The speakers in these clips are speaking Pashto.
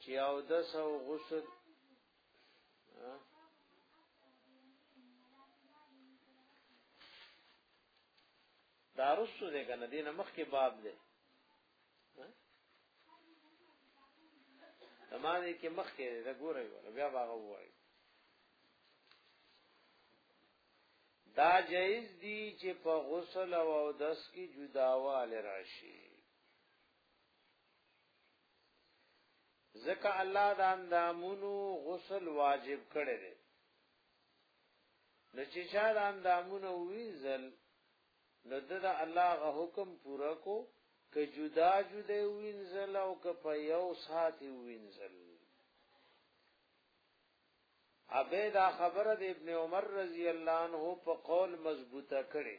چې او د سو غسل دا رسو ده کنه دینه مخ کې باب ده تمانه کې مخ کې ده ګورې ولا بیا باغ وای دا جایز دی چې په غسل او دس کې جداواله راشي ځکه الله د اندامونو غسل واجب کړی دی نو چې چا د اندامونو وینځل نو د الله غ حکم پورا کو که جدا جدا وینځل او که په یو سات وینځل ابه دا خبره د ابن عمر رضی الله عنه په قول مضبوطه کړي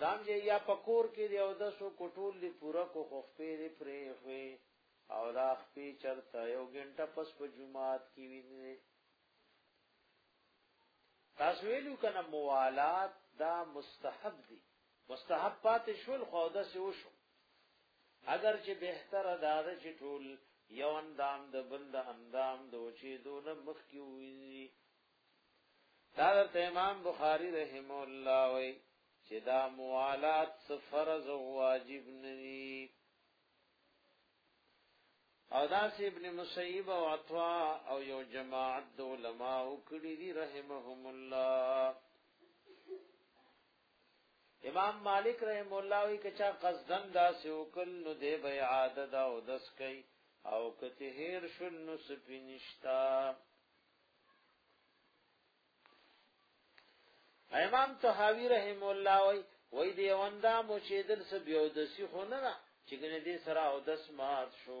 دام چې یا پکور کې دی او د سو کوټول دی پورا کو خفې دی پرې خوې او دا خپې چرته یو غنټه پس په جمعات کې ویني تاسو ویلو کنه موالات دا مستحب دی مستحب پاتې شول خو دا سه وشو اگر چې بهتر دا ده چې ټول یو اندام د بند اندام دوچې دون مخ کې ویني دا درته امام بخاری رحم الله وی چې دا موالات فرض او واجب ندي او دا سی ابن مسیب او عطا او یو جماعت د علماء کړي دي رحمهم الله امام مالک رحم الله وی کچا قصدن دا سی وکل نو دی به عادت او دس کوي او کته هیر شل نو سپینشتا امام طحاوی رحم الله وی وی دی وندا مو چې دل سب یو د سی خو نه نه چې ګنې دې سره او دس مات شو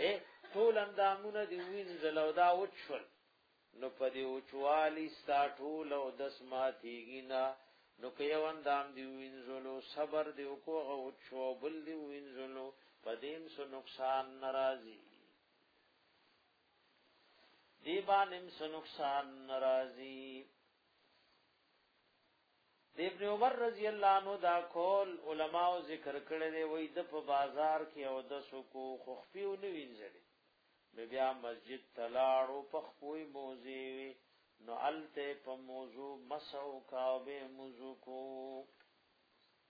اے ټول اندامونه دی وینځل او دا وچول نو په دې وچوالی ستا ټول او دس ماتیږي نه نو که یو اندام دی وینځلو صبر دی وکړو او وچو بل دی وینځلو په دې سو نقصان ناراضي دی باندې څه نقصان ناراضي د ابن عمر رضی الله عنه دا کول علما او ذکر کړي دی وای د په بازار کې او د سکو خو خپیو نه وینځل نو بیا مسجد تلاړو په خپوی موزي وی نو الته په موضوع مسو کاوه موضوع کو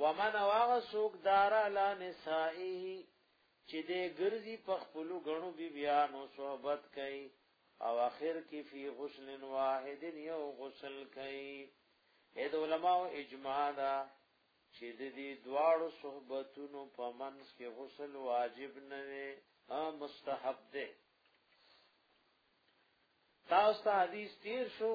ومن واغ سوک دارا لا نسائه چې دې ګرځي په خپل غنو بي بیانو صحبت کوي او اخر کې فی غسل واحد یو غسل کوي اې د علماء اجماع ده چې د دې دواړو صحبتونو په منځ کې غسل واجب نه وي ها مستحب ده تاسو ته حدیث تیر شو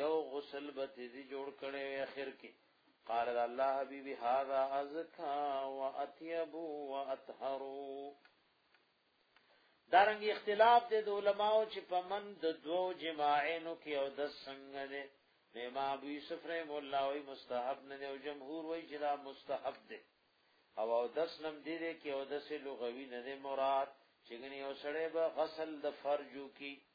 یو غسل به تیزی جوړ کړي وي اخر کې قال الله حبیبی هذا ازکا واطيب واطهر دارنګ اختلاف دې د علماو چې په من د دوو جماعینو کې او د څنګه دې امام ابو یوسف رحم الله وی مستحب نه او جمهور وی چې دا مستحب دې او او دس نم دې دې کې او دس لغوي نه دې مراد چې غني او سړې به غسل د فرجو کې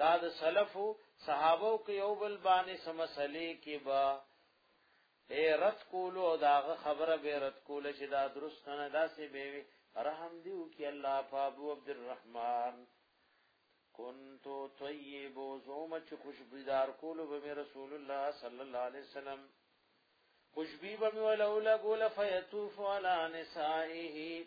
دا د سلفو صحابو کې یو بل باندې سمسلې کې با اے رد کولو او داغه خبره به رد کوله چې دا درست نه دا سه به وي رحم دیو کې الله فابو عبد الرحمن كنت طيب زوم چې خوشبودار کولو به رسول الله صلی الله علیه وسلم خوشبی به ولولا ګول فیتوف علی نسائه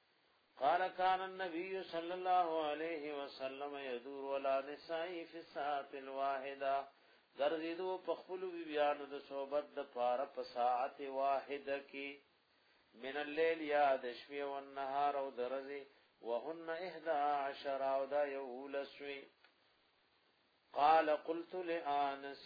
قال كان النبي صلى الله عليه وسلم يدور ولا نسائي في الساعه الواحده ګرځیدو په خپل بیانو د صحبت د پار په ساعت واحده کې من الليل یا د شپې او النهار او درځي وهن 11 او دا یو لسوي قال قلت لانس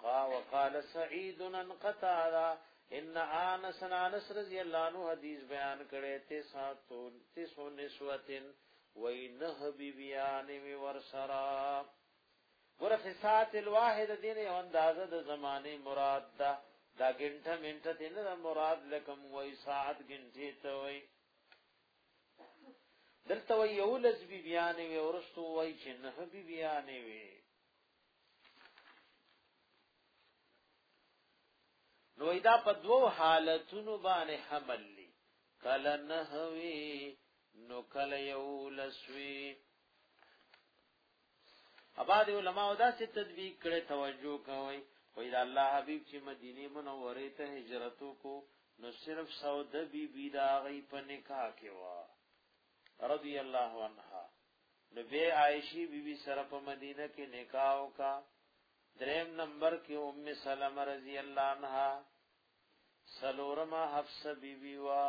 قا وقال سعید ان قتادا ان انس انس رضی اللہ عنہ حدیث بیان کرے تے ساتون تے سو نسوتن وی نہ بی بیان می ورسرا ور فسات الواحد دین یو اندازہ د زمانے مراد دا دا گھنٹہ منٹہ تے نہ مراد لکم وی ساعت گھنٹے تو وی دلته وی یو لز بی بیان وی ورستو وی چې نه بی بیان وی نو دا په دوو حالتونو باندې حمل لی کله نهوی نو کله یو لسوی اباد علماء دا څه تدبیق کړي توجه کوي وای دا الله حبیب چې مدینه منوره ته هجرت کو نو صرف سوده بی بی دا غي په نکاح کې وا رضی الله عنها نو بے عائشی بی بی سر په مدینه کې نکاح وکا دریم نمبر کې ام سلمہ رضی الله عنها سلورما حفصه بی بی وا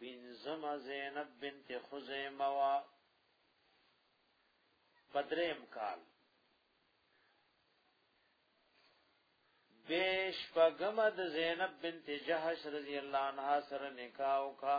پنځم زینب بنت خزیمه وا پدریم کال بیش پغمد زینب بنت جحش رضی الله عنها سره نکاح وکا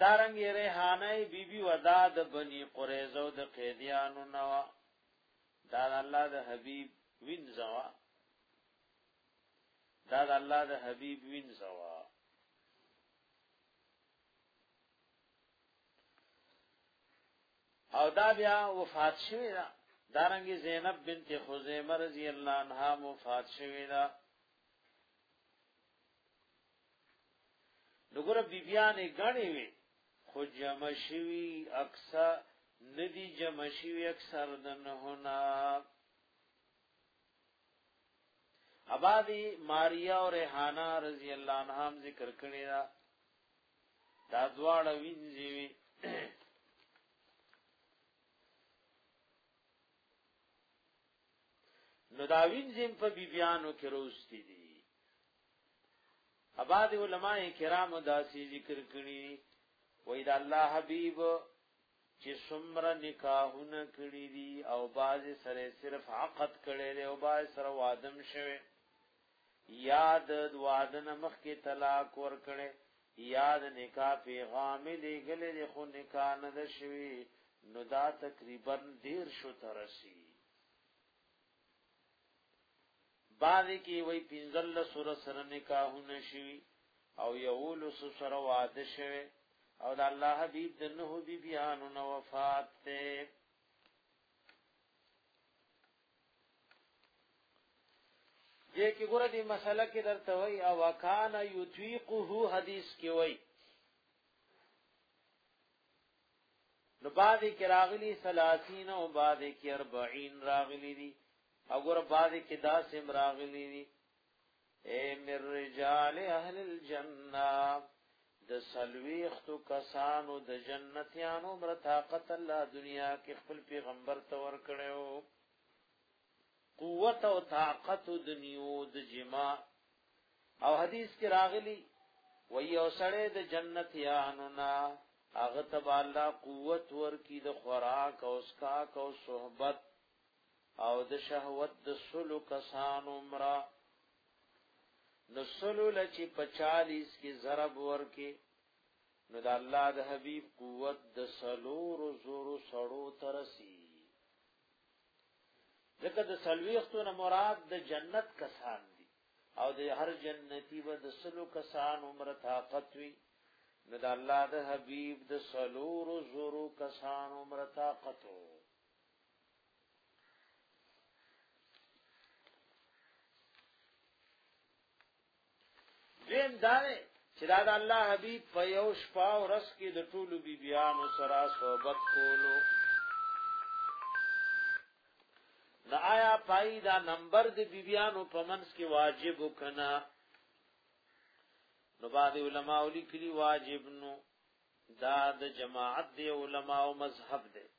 دارنګ ریحانه بی بی ودا د بنی قریظه او د قیدیانو نوا دا الله د حبیب وینځوا دا د الله د حبیب وینځوا او دا بیا وفات شوی دا دارنګ زینب بنت خزیمه رضی الله عنها وفات شوی دا نو ګره بیبیانې غنې وي خو جمع شوی اکثر ندی جمع شوی اکثر د نه نه ابادی ماریا او ریحانا رضی الله عنهم ذکر کړی دا دا دواړه وینځي وی نو دا وینځم په بیبیانو کې روستي دي اباد علماء کرام دا سی ذکر کړی وای دا الله حبیب چې څومره نکاحونه کړی دي او باز سره صرف عقد کړي دي او باز سره وادم شوه یا د واده نه مخکې طلاق ورکړی یا د نکاح پیغام یې لېږلی دی خو نکاح نه ده شوې نو دا تقریبا دېرشو ته رسي بعضې کې وایي پنځلس ورځ سره نکاحونه شوي او یولسو سره واده شوی او د الله حبیب د نهو بیبیانو نه وفات دی دې کې ګوره دې مسله کې درته وای او وکان یطیقه حدیث کې وای نو بعد کې راغلی 30 او بعد کې 40 راغلی دي او ګوره بعد کې داسم راغلی دي اے من رجال اهل الجنه د سلويختو کسانو د جنتیانو مر طاقت الله دنیا کې خپل پیغمبر ته ور کړو قوت او طاقت د نیو د جما او حدیث کې راغلی و یو سړی د جنتیانو نا هغه تبا الله قوت ور کی د خوراک او اسکاک او صحبت او د شهوت د سلو کسان عمره نو سلو لچی پچالیس کی ضرب ورکی نو د الله د حبیب قوت د سلور زورو سړو ترسی ځکه د سلويختو نه مراد د جنت کسان دي او د هر جنتی و د سلو کسان عمر طاقت وي نو د الله د حبيب د سلور زورو کسان عمر طاقت وو دین دا دی چې دا د الله حبیب په یو شپه او رس کې د ټولو بیبیانو سره صحبت کولو دا آیا پای دا نمبر د بیبیانو په منځ کې واجب کنا نو بعد علماء لیکلي واجب نو دا د جماعت دی علماء او مذهب دی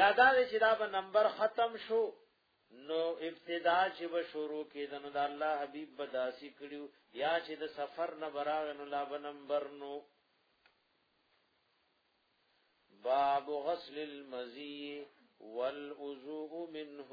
یادا دې چې دا به نمبر ختم شو نو ابتدا چې به شروع کېدن د الله حبيب بداسي کړیو یا چې د سفر نه براغ نو لا به نمبر نو باب غسل المزي والوضوء منه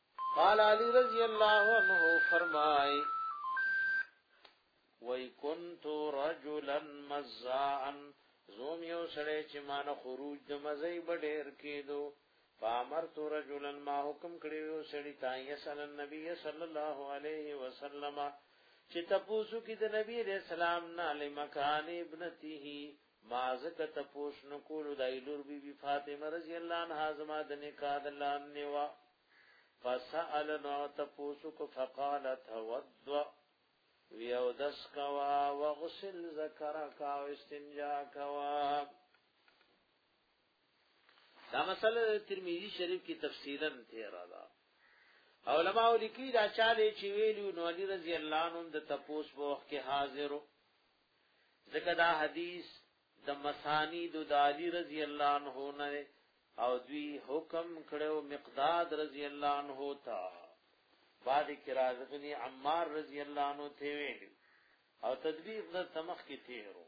قال علی رضی الله عنه فرمای وای كنت رجلا مزاعا زوم یو سړی چې مان خروج د مزي بډیر کېدو فامرت رجلا ما حکم کړی یو سړی تا یسل النبی صلی الله علیه وسلم چې تاسو کې د نبی رسول الله نه لمکان ابنته ما ځکه تپوس نه کولو د لور بي بي فاطمه رضی الله عنها زما د نکاح د لاندې وا فسأل نو تپوس کو فقالت تود ویو دس کوا وغسل ذکرک او استنجا کوا دا مسله ترمذی شریف کی تفصیلا تیر ده علماء لیکي دا چاله چې ویلو نو علی رضی الله عنه د تپوس په وخت کې حاضرو ځکه دا حدیث د مسانی د دالی رضی الله عنه نه او دوی حکم کړو مقداد رضی الله عنه تا بعد کی رازقنی عمار رضی الله عنه ته ویل او تدبیر د تمخ کی تیرو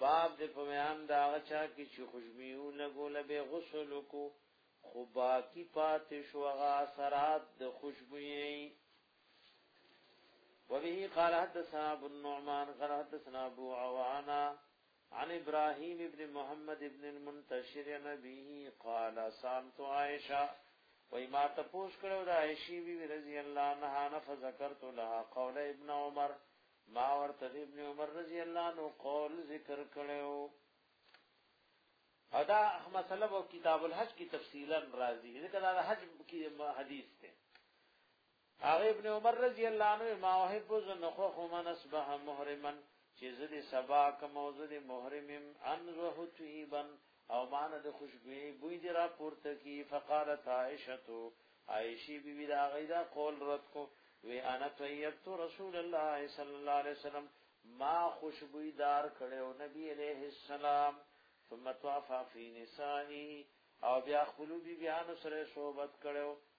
باب د په بیان دا غچا کې چې خوشبو لګول به غسل کو خو باقی پات شو غا سرات د خوشبوئی وبه قال حدثنا ابو النعمان قال حدثنا ابو عوانا عن ابراهيم ابن محمد ابن المنتشر نبيه قال سامت عائشه وای ما ته پوښ کړو د عائشې بی رضی الله عنها نه فذكرت لها قول ابن عمر ما ورته د ابن عمر رضی الله عنه قول ذکر کړو ادا احمد سلب او کتاب الحج کی تفصیلا راضی ذکر دا حج کی حدیث ته هغه ابن عمر رضی الله عنه ما وحب زنخو خمن اصبح محرما چې زدي سبا کوم زدي محرمم ان وه طيبن او معنی د خوشبوئی بوی دی را پورته کی فقالت عائشتو عائشی بی بی دا غیدا قول رد کو وی انا طیبت رسول الله صلی الله علیه وسلم ما خوشبوئی دار کړو نبی علیہ السلام ثم طافا فی نسائی او بیا خپل بی بیانو سره صحبت کړو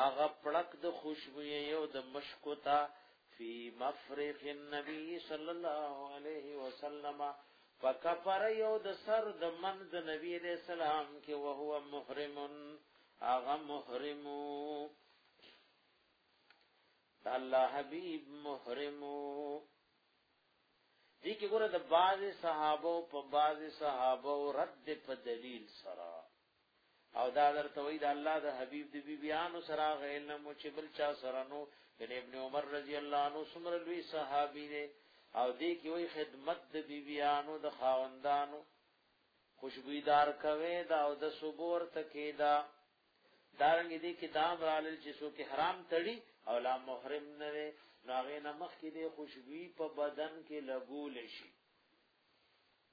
هغه پړک د خوشبوئی او د مشکو تا فی مفرق النبی صلی الله علیه وسلم فکفر یو د سر د من د نبی علیہ السلام کې او هو محرم هغه محرم د الله حبیب محرم دي کې ګوره د بعض صحابه په بعض صحابه رد په دلیل سره او دا درته وای د الله د حبیب د بیبیانو سره غیل نه مو چې بل چا سره نو یعنی ابن عمر رضی الله عنه سمر لوی صحابي دی او دې کې وای خدمت د بیبیانو د خاوندانو خوشبویدار کوي دا او د صبور تکې دا دارنګ دې کې دام رالل چې سو کې حرام تړي او لا محرم نه وي ناغه نمخ کې دې خوشبوئی په بدن کې لګول شي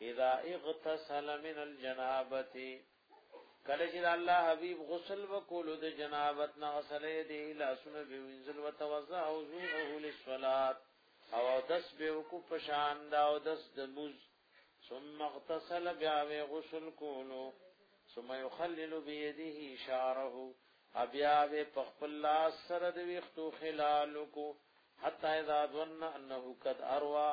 اذا اغتسل من الجنابه کله چې الله حبيب غسل وکولو د جنابت نه غسلې دی لاسونه به وینځل وتوزع او زوغه للصلاه او دس به کو پشان دا او دس د موز ثم اغتسل بیا و غسل کولو ثم يخلل بيده شعره ابیا و پخپل لاس سره د ویختو خلال کو حتا اذا ظن انه قد اروا